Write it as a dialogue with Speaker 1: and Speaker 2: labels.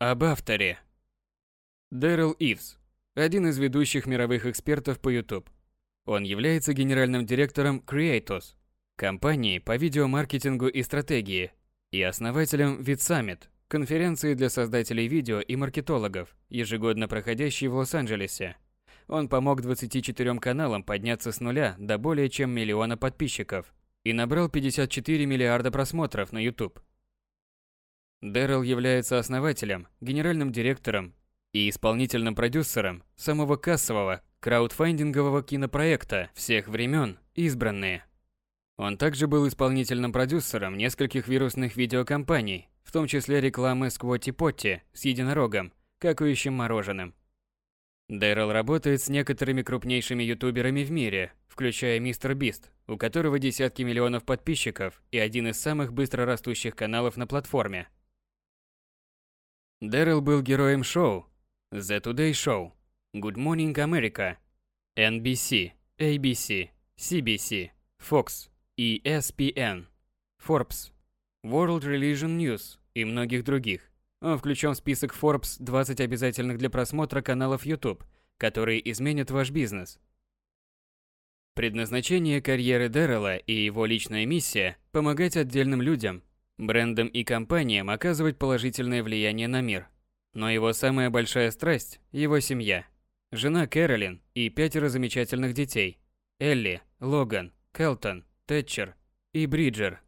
Speaker 1: Об авторе. Дэрил Ивс – один из ведущих мировых экспертов по YouTube. Он является генеральным директором Creatos, компании по видеомаркетингу и стратегии, и основателем VidSummit, конференции для создателей видео и маркетологов, ежегодно проходящей в Лос-Анджелесе. Он помог 24 каналам подняться с нуля до более чем миллиона подписчиков и набрал 54 миллиарда просмотров на YouTube. Дэрил является основателем, генеральным директором и исполнительным продюсером самого кассового краудфандингового кинопроекта всех времен «Избранные». Он также был исполнительным продюсером нескольких вирусных видеокомпаний, в том числе рекламы Сквотти Потти с единорогом, какающим мороженым. Дэрил работает с некоторыми крупнейшими ютуберами в мире, включая Мистер Бист, у которого десятки миллионов подписчиков и один из самых быстро растущих каналов на платформе – Дэрил был героем шоу The Today Show, Good Morning America, NBC, ABC, CBC, Fox, ESPN, Forbes, World Religion News и многих других. Он включен в список Forbes 20 обязательных для просмотра каналов YouTube, которые изменят ваш бизнес. Предназначение карьеры Дэррела и его личная миссия – помогать отдельным людям брендам и компаниям оказывать положительное влияние на мир. Но его самая большая страсть – его семья. Жена Кэролин и пятеро замечательных детей – Элли, Логан, Келтон, Тэтчер и Бриджер –